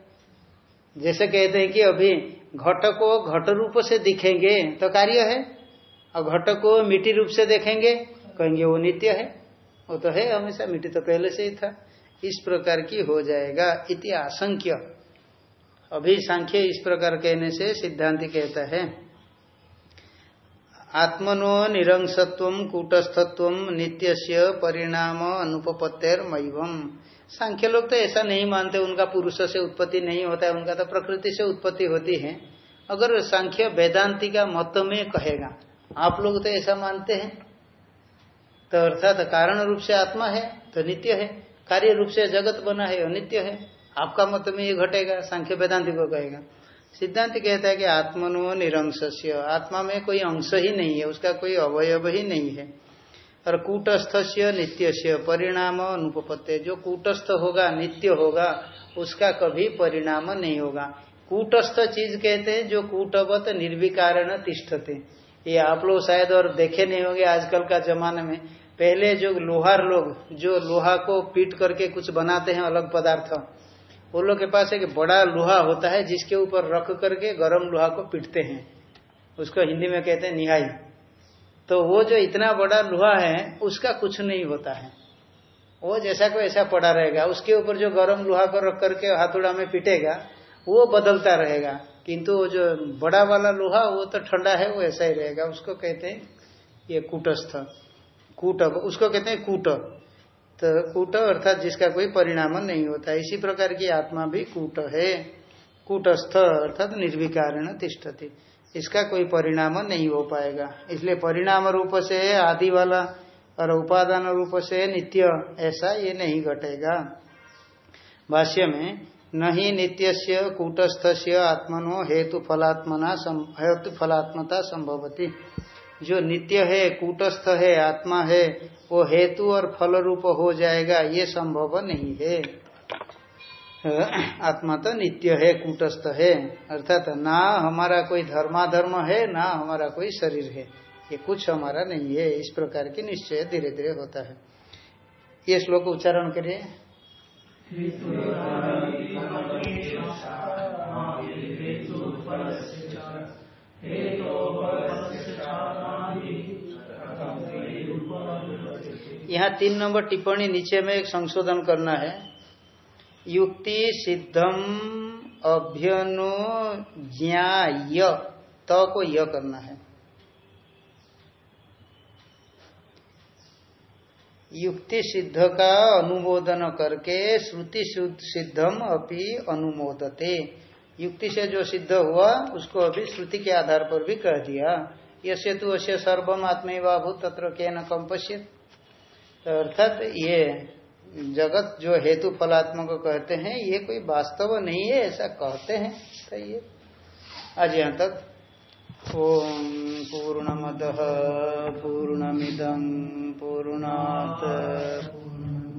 जैसे कहते हैं कि अभी घट को घट रूप से दिखेंगे तो कार्य है। और घट को मिट्टी रूप से देखेंगे, कहेंगे वो नित्य है। वो तो है हमेशा, मिट्टी तो पहले से ही था। इस प्रकार की हो जाएगा। इति आशंक्य। अभी सांख्य इस प्रकार कहने से सिद्धांति कहता है, आत्मनो निरंसत्व कूटस्थत्व नित्य से परिणाम अनुपत्तेर मैवम सांख्य लोग तो ऐसा नहीं मानते, उनका पुरुष से उत्पत्ति नहीं होता है, उनका तो प्रकृति से उत्पत्ति होती है। अगर सांख्य वेदांति का मत में कहेगा, आप लोग तो ऐसा मानते हैं। तो अर्थात कारण रूप से आत्मा है तो नित्य है। कार्य रूप से जगत बना है, अनित्य है। आपका मत में ये घटेगा, सांख्य वेदांति को कहेगा। सिद्धांत कहता है कि आत्मनो निरंश आत्मा में कोई अंश ही नहीं है, उसका कोई अवयव ही नहीं है। और कूटस्थ से नित्य से परिणाम अनुपत्य जो कूटस्थ होगा, नित्य होगा, उसका कभी परिणाम नहीं होगा। कूटस्थ चीज़ कहते हैं, जो कूटवत निर्विकारण तिष्ठते। ये आप लोग शायद और देखे नहीं होंगे आजकल का जमाने में। पहले जो लोहार लोग, जो लोहा को पीट करके कुछ बनाते हैं अलग पदार्थ, वो लोग के पास एक बड़ा लोहा होता है, जिसके ऊपर रख करके गर्म लोहा को पीटते हैं। उसको हिंदी में कहते हैं निहाई। तो वो जो इतना बड़ा लोहा है, उसका कुछ नहीं होता है। वो जैसा को ऐसा पड़ा रहेगा। उसके ऊपर जो गर्म लोहा को रख करके हाथोड़ा में पिटेगा, वो बदलता रहेगा। किंतु वो जो बड़ा वाला लोहा, वो तो ठंडा है, वो ऐसा ही रहेगा। उसको कहते हैं, ये कूटस्थ। कूट, उसको कहते हैं कूट। तो कूट अर्थात जिसका कोई परिणाम नहीं होता। इसी प्रकार की आत्मा भी कूट है। कूटस्थ अर्थात निर्विकारण तिष्ठती। इसका कोई परिणाम नहीं हो पाएगा। इसलिए परिणाम रूप से, आदि वाला और उपादान रूप से नित्य ऐसा ये नहीं घटेगा। भाष्य में, नहीं नित्य से कूटस्थ से आत्मनो हेतु फलात्मना हेतु फलात्मता संभवती। जो नित्य है, कूटस्थ है, आत्मा है, वो हेतु और फल रूप हो जाएगा, ये संभव नहीं है। आत्मा तो नित्य है, कूटस्थ है। अर्थात ना हमारा कोई धर्माधर्म है, ना हमारा कोई शरीर है। ये कुछ हमारा नहीं है। इस प्रकार की निश्चय धीरे धीरे होता है। ये श्लोक उच्चारण करिए। यहाँ तीन नंबर टिप्पणी नीचे में एक संशोधन करना है। युक्ति सिद्धम अभ्यनु ज्ञा त को य करना है। युक्ति सिद्ध का अनुमोदन करके श्रुति सिद्धम अपि अनुमोदते। युक्ति से जो सिद्ध हुआ, उसको अभी श्रुति के आधार पर भी कह दिया। यसे तो अश्य सर्वम आत्मैवाभूत, तत्र के न तो अर्थात ये जगत जो हेतु फलात्मक कहते हैं, ये कोई वास्तव नहीं है, ऐसा कहते हैं। तो ये आज यहाँ तक, ओम पूर्ण पूर्णमद पूर्णमिदम पूर्णात पूर्ण